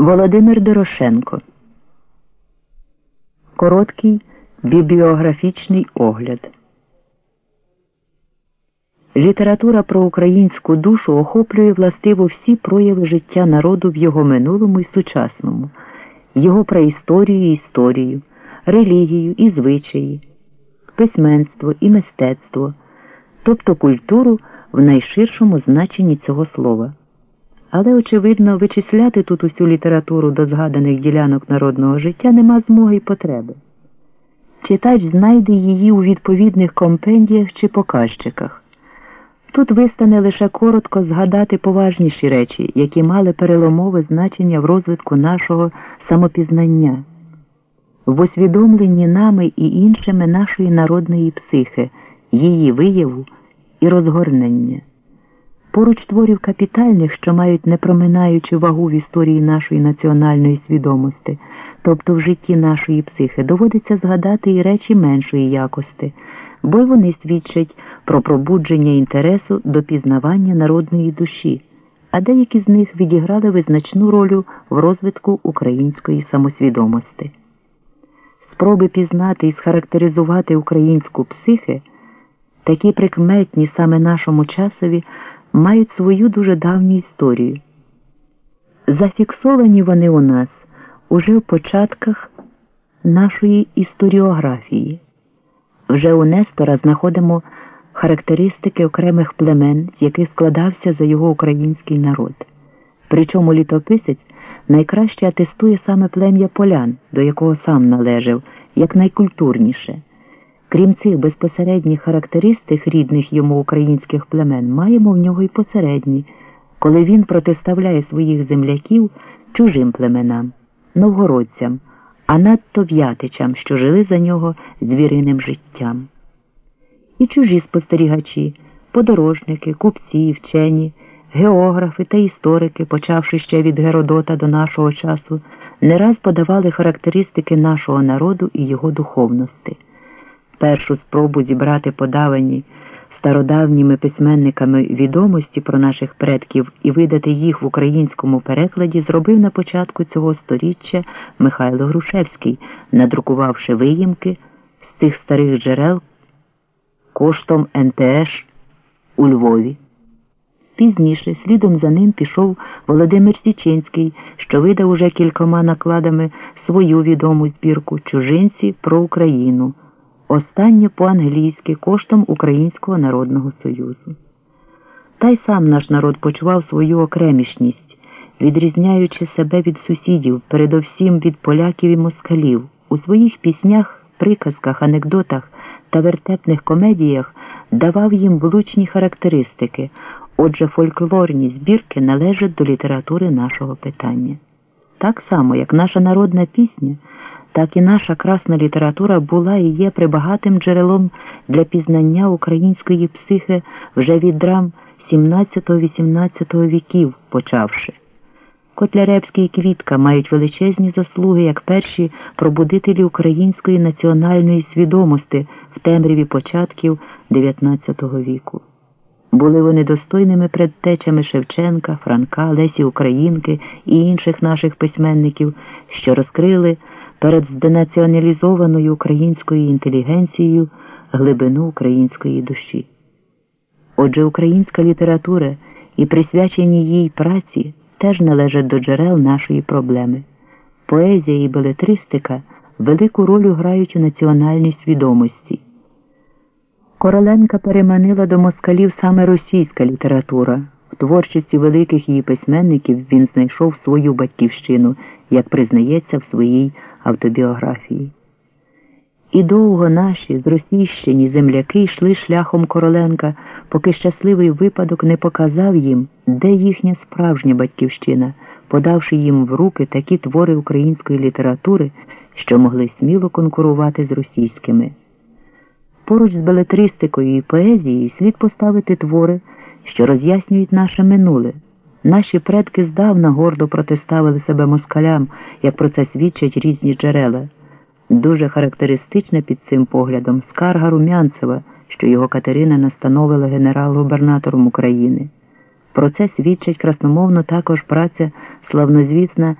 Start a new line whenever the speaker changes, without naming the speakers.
Володимир Дорошенко. Короткий бібліографічний огляд. Література про українську душу охоплює властиво всі прояви життя народу в його минулому і сучасному, його преісторію і історію, релігію і звичаї, письменство і мистецтво, тобто культуру в найширшому значенні цього слова. Але, очевидно, вичисляти тут усю літературу до згаданих ділянок народного життя нема змоги й потреби. Читач знайде її у відповідних компендіях чи показчиках. Тут вистане лише коротко згадати поважніші речі, які мали переломове значення в розвитку нашого самопізнання, в усвідомленні нами і іншими нашої народної психи, її вияву і розгорнення. Поруч творів капітальних, що мають непроминаючу вагу в історії нашої національної свідомості, тобто в житті нашої психи, доводиться згадати і речі меншої якості, бо й вони свідчать про пробудження інтересу до пізнавання народної душі, а деякі з них відіграли визначну роль в розвитку української самосвідомості. Спроби пізнати і схарактеризувати українську психи, такі прикметні саме нашому часові мають свою дуже давню історію. Зафіксовані вони у нас уже в початках нашої історіографії. Вже у Нестора знаходимо характеристики окремих племен, з яких складався за його український народ. Причому літописець найкраще атестує саме плем'я полян, до якого сам належав, як найкультурніше. Крім цих безпосередніх характеристик рідних йому українських племен, маємо в нього й посередні, коли він протиставляє своїх земляків чужим племенам, новгородцям, а надто в'ятичам, що жили за нього звіриним життям. І чужі спостерігачі, подорожники, купці, вчені, географи та історики, почавши ще від Геродота до нашого часу, не раз подавали характеристики нашого народу і його духовності першу спробу зібрати подавані стародавніми письменниками відомості про наших предків і видати їх в українському перекладі, зробив на початку цього сторіччя Михайло Грушевський, надрукувавши виїмки з цих старих джерел коштом НТШ у Львові. Пізніше слідом за ним пішов Володимир Січинський, що видав уже кількома накладами свою відому збірку Чужинці про Україну останнє по-англійськи коштом Українського народного союзу. Та й сам наш народ почував свою окремішність, відрізняючи себе від сусідів, передовсім від поляків і москалів, у своїх піснях, приказках, анекдотах та вертепних комедіях давав їм влучні характеристики, отже, фольклорні збірки належать до літератури нашого питання. Так само, як наша народна пісня так і наша красна література була і є прибагатим джерелом для пізнання української психи вже від драм 17-18 віків почавши. Котляревський і Квітка мають величезні заслуги як перші пробудителі української національної свідомості в темряві початків XIX віку. Були вони достойними предтечами Шевченка, Франка, Лесі Українки і інших наших письменників, що розкрили перед зденаціоналізованою українською інтелігенцією глибину української душі. Отже, українська література і присвячені їй праці теж належать до джерел нашої проблеми. Поезія і белетристика велику роль грають у національній свідомості. Короленка переманила до москалів саме російська література. В творчості великих її письменників він знайшов свою батьківщину, як признається в своїй автобіографії. І довго наші зросійщені земляки йшли шляхом Короленка, поки щасливий випадок не показав їм, де їхня справжня батьківщина, подавши їм в руки такі твори української літератури, що могли сміло конкурувати з російськими. Поруч з белетристикою і поезією слід поставити твори, що роз'яснюють наше минуле. Наші предки здавна гордо протиставили себе москалям, як про це свідчать різні джерела. Дуже характеристична під цим поглядом скарга Румянцева, що його Катерина настановила генерал-губернатором України. Про це свідчить красномовно також праця славнозвісна